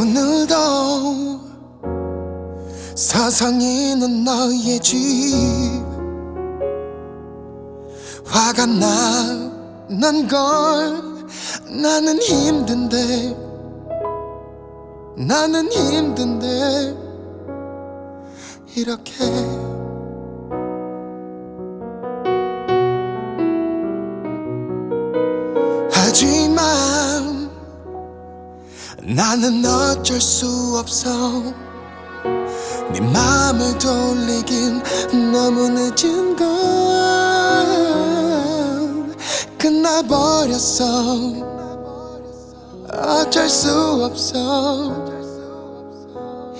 오늘도 사상이 는 너의 집. 화가 나는 걸 나는 힘든데 나는 힘든데 이렇게. 하지만 나는 어쩔 수 없어. 네 맘을 돌리긴 너무 늦은 걸 끝나버렸어. 어쩔 수 없어.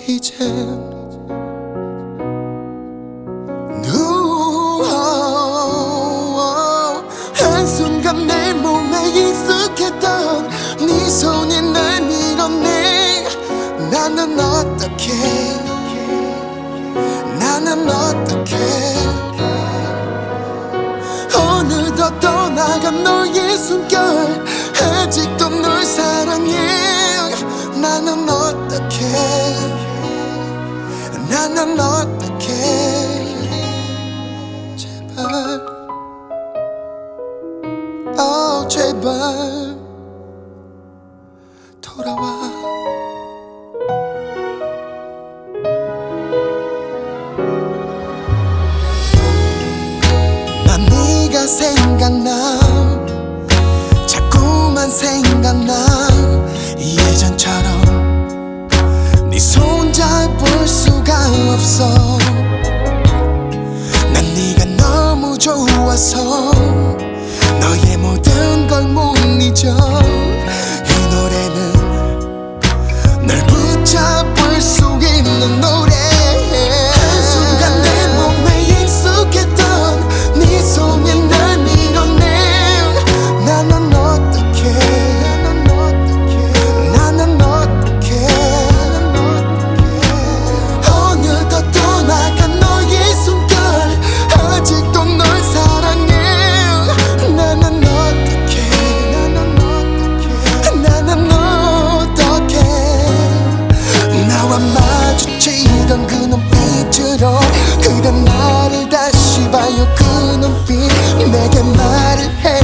이젠 어떻게 나는 어떻게 어느덧 떠나간 너의 숨결 아직도 널 사랑해. 나는 어떻게 나는 어떻게 제발. 어 제발 네가 생각나 자꾸만 생각나 예전처럼 네 손 잡을 수가 없어. 난 네가 너무 좋아서 너의 모든 걸 못 잊어 그대 나를 다시 봐요. 그 눈빛 내게 말을 해